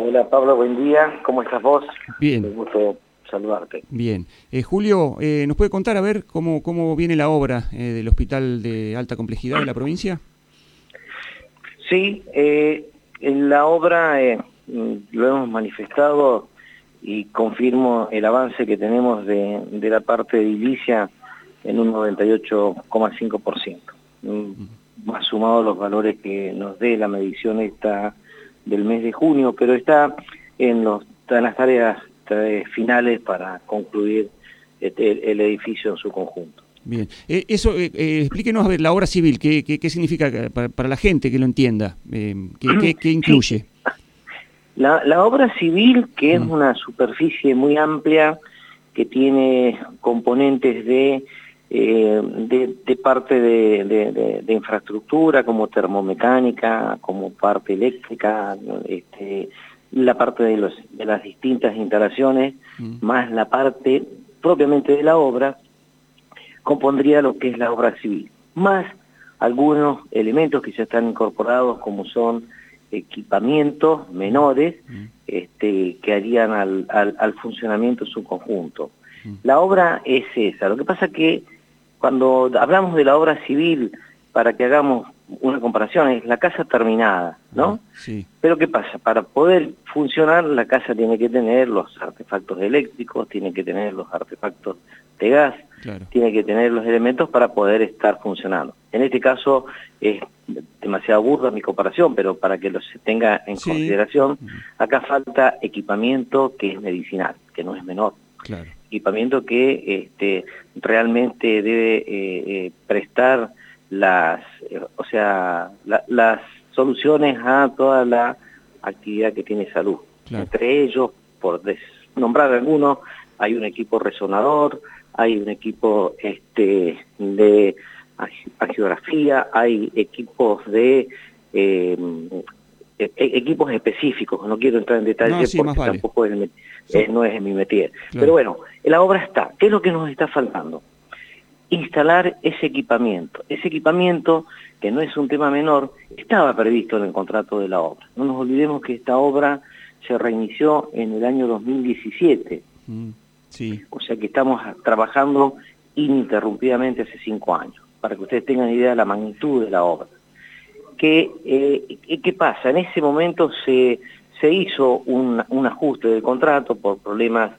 Hola Pablo, buen día. ¿Cómo estás vos? Bien. Me gusto saludarte. Bien. Eh, Julio, eh, ¿nos puede contar a ver cómo, cómo viene la obra eh, del Hospital de Alta Complejidad de la provincia? Sí, en la obra lo hemos manifestado y confirmo el avance que tenemos de, de la parte de edilicia en un 98,5%. Mm. Más sumado los valores que nos dé la medición esta del mes de junio, pero está en, los, en las tareas finales para concluir el, edificio en su conjunto. Bien, eh, eso, eh, eh, explíquenos a ver, la obra civil, ¿qué, qué, significa para, la gente que lo entienda? ¿qué, qué, incluye? La, la, obra civil, que es mm. una superficie muy amplia, que tiene componentes de eh, de, parte de, infraestructura como termomecánica, como parte eléctrica, este, la parte de, los, de las distintas instalaciones, mm. más la parte propiamente de la obra, compondría lo que es la obra civil, más algunos elementos que ya están incorporados como son equipamientos menores mm. este, que harían al, al, al funcionamiento en su conjunto. Mm. La obra es esa, lo que pasa que cuando hablamos de la obra civil, para que hagamos una comparación, es la casa terminada, ¿no? Sí. Pero ¿qué pasa? Para poder funcionar, la casa tiene que tener los artefactos eléctricos, tiene que tener los artefactos de gas, tiene que tener los elementos para poder estar funcionando. En este caso es demasiado burda mi comparación, pero para que lo se tenga en consideración, acá falta equipamiento que es medicinal, que no es menor. Claro equipamiento que este, realmente debe eh, eh, prestar las, o sea, las soluciones a toda la actividad que tiene salud. Entre ellos, por nombrar algunos, hay un equipo resonador, hay un equipo este, de angiografía, hay equipos de eh, e, equipos específicos, no quiero entrar en detalles porque tampoco es, no es en mi métier. Pero bueno, la obra está. ¿Qué es lo que nos está faltando? Instalar ese equipamiento. Ese equipamiento, que no es un tema menor, estaba previsto en el contrato de la obra. No nos olvidemos que esta obra se reinició en el año 2017. Mm, sí. O sea que estamos trabajando ininterrumpidamente hace cinco años, para que ustedes tengan idea de la magnitud de la obra. ¿Qué, eh, ¿qué pasa? En ese momento se, se hizo un, un ajuste del contrato por problemas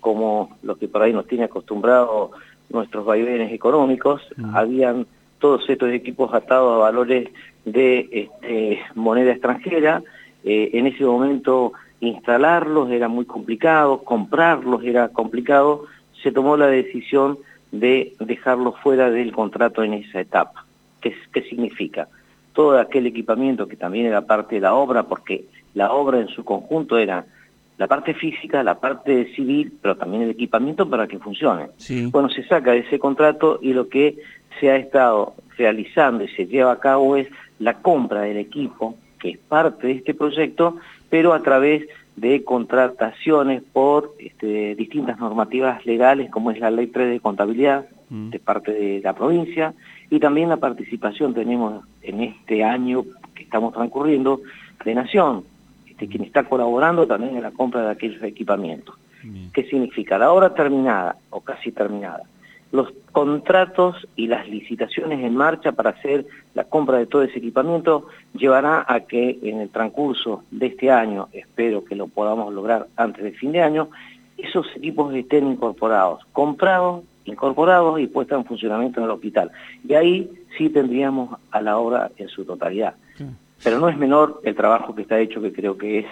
como los que por ahí nos tiene acostumbrados nuestros vaivenes económicos, mm. habían todos estos equipos atados a valores de este, moneda extranjera, eh, en ese momento instalarlos era muy complicado, comprarlos era complicado, se tomó la decisión de dejarlos fuera del contrato en esa etapa. ¿Qué, qué significa? Todo aquel equipamiento que también era parte de la obra, porque la obra en su conjunto era la parte física, la parte civil, pero también el equipamiento para que funcione. Bueno, se saca de ese contrato y lo que se ha estado realizando y se lleva a cabo es la compra del equipo, que es parte de este proyecto, pero a través de contrataciones por este, distintas normativas legales, como es la Ley 3 de Contabilidad mm. de parte de la provincia, y también la participación tenemos en este año que estamos transcurriendo de Nación, este, quien está colaborando también en la compra de aquellos equipamientos. ¿Qué significa? La obra terminada o casi terminada. Los contratos y las licitaciones en marcha para hacer la compra de todo ese equipamiento llevará a que en el transcurso de este año, espero que lo podamos lograr antes del fin de año, esos equipos estén incorporados, comprados, incorporados y puestos en funcionamiento en el hospital. Y ahí sí tendríamos a la obra en su totalidad. Pero no es menor el trabajo que está hecho, que creo que es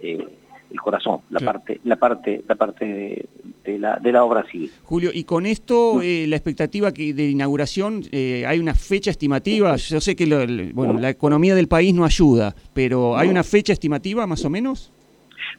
eh, el corazón, la parte, la parte, la parte de, la, de la obra civil. Julio, y con esto, eh, la expectativa que de inauguración, eh, ¿hay una fecha estimativa? Yo sé que bueno, la economía del país no ayuda, pero ¿hay una fecha estimativa más o menos?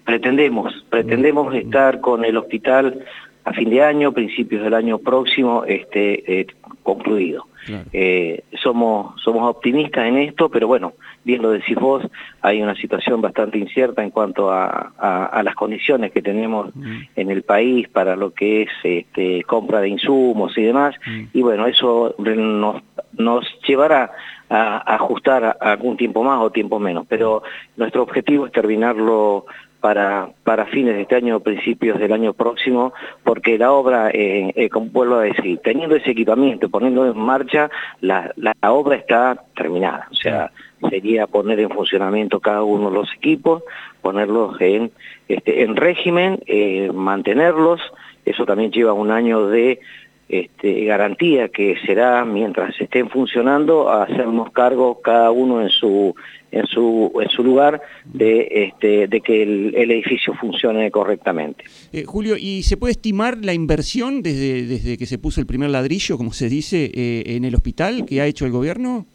Pretendemos, pretendemos estar con el hospital a fin de año, principios del año próximo, este, concluido. Eh, somos, somos optimistas en esto, pero bueno, bien lo decís vos, hay una situación bastante incierta en cuanto a, las condiciones que tenemos mm. en el país para lo que es este, compra de insumos y demás, mm. y bueno, eso nos, nos llevará a, ajustar a algún tiempo más o tiempo menos, pero nuestro objetivo es terminarlo para, para fines de este año o principios del año próximo, porque la obra, eh, eh, como vuelvo a decir, teniendo ese equipamiento, poniendo en marcha, la, la obra está terminada. O sea, sería poner en funcionamiento cada uno de los equipos, ponerlos en, este, en régimen, eh, mantenerlos, eso también lleva un año de este, garantía que será mientras estén funcionando hacernos cargo cada uno en su en su en su lugar de este, de que el, edificio funcione correctamente. Eh, Julio, ¿y se puede estimar la inversión desde desde que se puso el primer ladrillo, como se dice, eh, en el hospital que ha hecho el gobierno?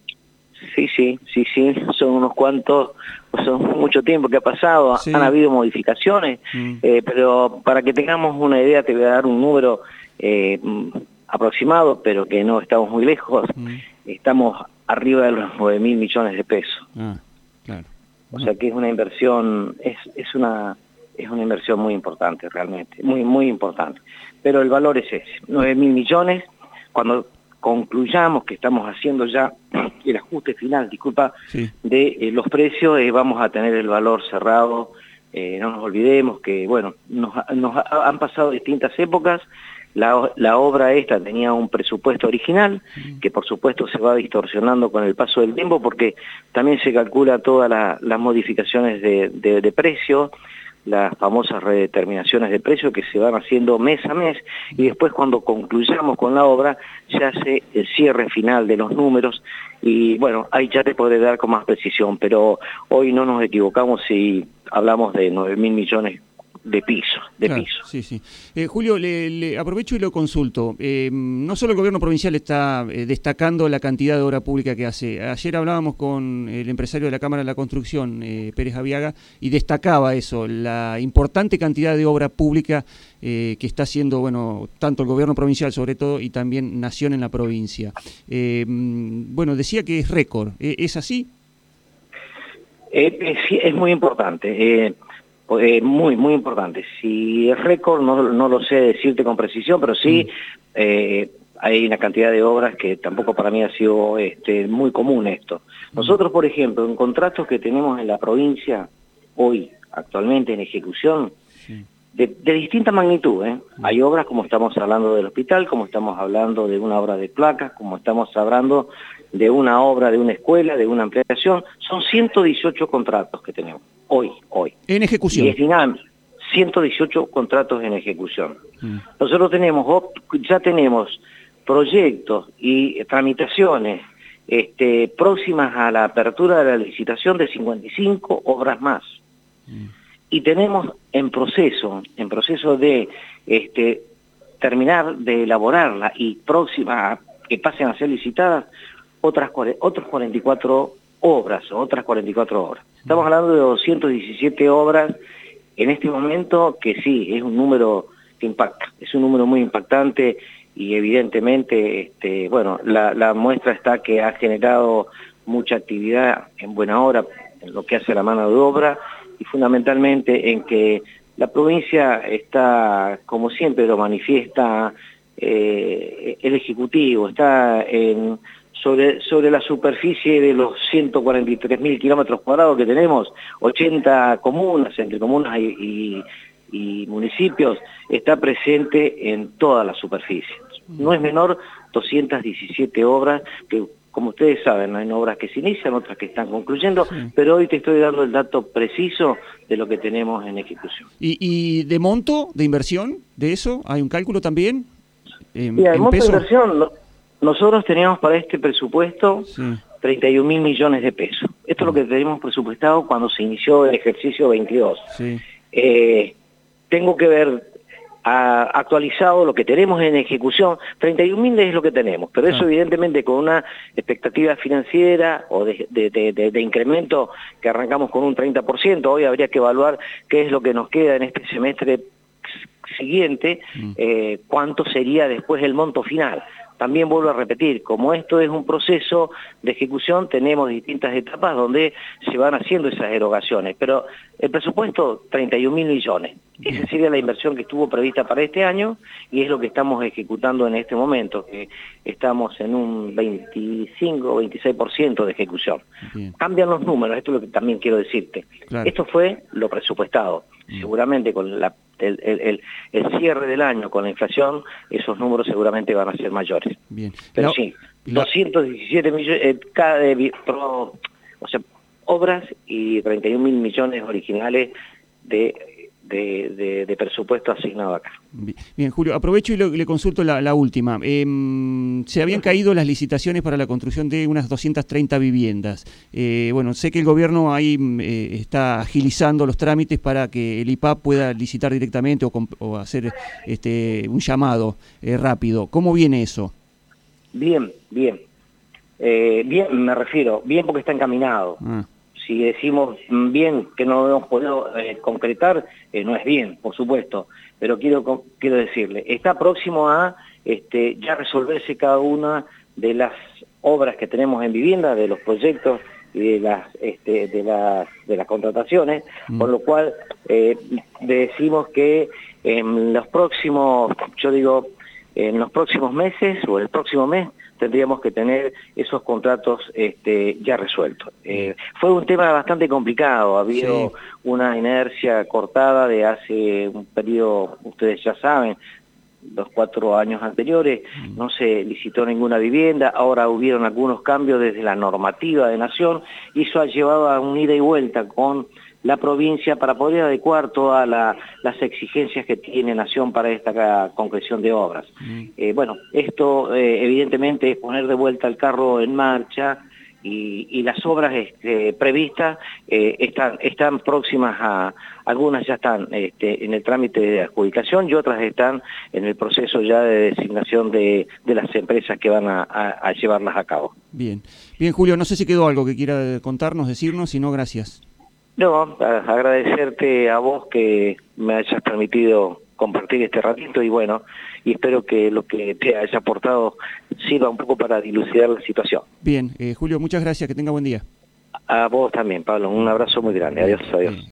Sí, sí, sí, sí, son unos cuantos, son mucho tiempo que ha pasado, han habido modificaciones, mm. eh, pero para que tengamos una idea te voy a dar un número eh, aproximado, pero que no estamos muy lejos, mm. estamos arriba de los 9 mil millones de pesos. Ah, claro. O sea que es una inversión, es, es una es una inversión muy importante realmente, muy muy importante. Pero el valor es ese, 9 mil millones, cuando concluyamos que estamos haciendo ya el ajuste final, disculpa, de eh, los precios, eh, vamos a tener el valor cerrado. Eh, no nos olvidemos que, bueno, nos, han pasado distintas épocas. La, la, obra esta tenía un presupuesto original, que por supuesto se va distorsionando con el paso del tiempo, porque también se calcula todas las modificaciones de, de, de precio, las famosas redeterminaciones de precio que se van haciendo mes a mes y después cuando concluyamos con la obra se hace el cierre final de los números y bueno, ahí ya te podré dar con más precisión, pero hoy no nos equivocamos si hablamos de 9 mil millones de piso, de piso. Sí, sí. Eh, Julio, le, aprovecho y lo consulto. Eh, no solo el gobierno provincial está eh, destacando la cantidad de obra pública que hace. Ayer hablábamos con el empresario de la Cámara de la Construcción, Pérez Aviaga, y destacaba eso, la importante cantidad de obra pública que está haciendo, bueno, tanto el gobierno provincial sobre todo y también Nación en la provincia. bueno, decía que es récord. ¿Es así? es muy importante. Eh, muy, muy importante. Si es récord, no, no, lo sé decirte con precisión, pero sí mm. eh, hay una cantidad de obras que tampoco para mí ha sido este, muy común esto. Mm. Nosotros, por ejemplo, en contratos que tenemos en la provincia hoy, actualmente en ejecución, de, distinta magnitud. ¿eh? Mm. Hay obras como estamos hablando del hospital, como estamos hablando de una obra de placas, como estamos hablando de una obra de una escuela, de una ampliación. Son 118 contratos que tenemos hoy, hoy. En ejecución. Y final, 118 contratos en ejecución. Mm. Nosotros tenemos, ya tenemos proyectos y tramitaciones este, próximas a la apertura de la licitación de 55 obras más. Mm. Y tenemos en proceso, en proceso de este, terminar de elaborarla y próxima a que pasen a ser licitadas, otras, otros 44 obras, otras 44 obras. Estamos hablando de 217 obras en este momento, que sí, es un número que impacta, es un número muy impactante y evidentemente, este, bueno, la, muestra está que ha generado mucha actividad en buena hora en lo que hace la mano de obra y fundamentalmente en que la provincia está, como siempre lo manifiesta eh, el Ejecutivo, está en sobre, sobre la superficie de los 143.000 kilómetros cuadrados que tenemos, 80 comunas, entre comunas y, municipios, está presente en toda la superficie. No es menor 217 obras que como ustedes saben, hay obras que se inician, otras que están concluyendo, pero hoy te estoy dando el dato preciso de lo que tenemos en ejecución. ¿Y, y de monto de inversión de eso? ¿Hay un cálculo también? Eh, sí, monto de inversión, nosotros teníamos para este presupuesto 31 mil millones de pesos. Esto es lo que tenemos presupuestado cuando se inició el ejercicio 22. Eh, tengo que ver actualizado lo que tenemos en ejecución, 31 mil es lo que tenemos, pero eso evidentemente con una expectativa financiera o de, incremento que arrancamos con un 30%, hoy habría que evaluar qué es lo que nos queda en este semestre siguiente, mm. eh, cuánto sería después el monto final también vuelvo a repetir, como esto es un proceso de ejecución, tenemos distintas etapas donde se van haciendo esas erogaciones, pero el presupuesto 31 mil millones, Esa sería la inversión que estuvo prevista para este año y es lo que estamos ejecutando en este momento, que estamos en un 25 o 26% de ejecución. Cambian los números, esto es lo que también quiero decirte. Esto fue lo presupuestado. Seguramente con el, cierre del año, con la inflación, esos números seguramente van a ser mayores. Bien. Pero sí, 217 millones, eh, cada, o sea, obras y 31 mil millones originales de de, presupuesto asignado acá. Bien, Julio, aprovecho y le consulto la, última. Em, se habían caído las licitaciones para la construcción de unas 230 viviendas. Eh, bueno, sé que el gobierno ahí mm, eh, está agilizando los trámites para que el IPAP pueda licitar directamente o, hacer este, un llamado eh, rápido. ¿Cómo viene eso? Bien, bien. bien, me refiero, bien porque está encaminado. Ah si decimos bien que no hemos podido eh, concretar, eh, no es bien, por supuesto, pero quiero, quiero decirle, está próximo a este, ya resolverse cada una de las obras que tenemos en vivienda, de los proyectos y de las, este, de las, de las contrataciones, mm. por lo cual eh, decimos que en los próximos, yo digo, en los próximos meses o el próximo mes tendríamos que tener esos contratos este, ya resueltos. Eh, fue un tema bastante complicado, ha habido una inercia cortada de hace un periodo, ustedes ya saben, los cuatro años anteriores, mm. no se licitó ninguna vivienda, ahora hubieron algunos cambios desde la normativa de Nación, y eso ha llevado a un ida y vuelta con la provincia para poder adecuar todas las exigencias que tiene Nación para esta concreción de obras. Mm. Eh, bueno, esto eh, evidentemente es poner de vuelta el carro en marcha y, las obras este, previstas eh, están, están próximas a, algunas ya están este, en el trámite de adjudicación y otras están en el proceso ya de designación de, las empresas que van a, a llevarlas a cabo. Bien, bien Julio, no sé si quedó algo que quiera contarnos, decirnos, si no, gracias. No, agradecerte a vos que me hayas permitido compartir este ratito y bueno, y espero que lo que te haya aportado sirva un poco para dilucidar la situación. Bien, eh, Julio, muchas gracias, que tenga buen día. A vos también, Pablo, un abrazo muy grande. Adiós, adiós.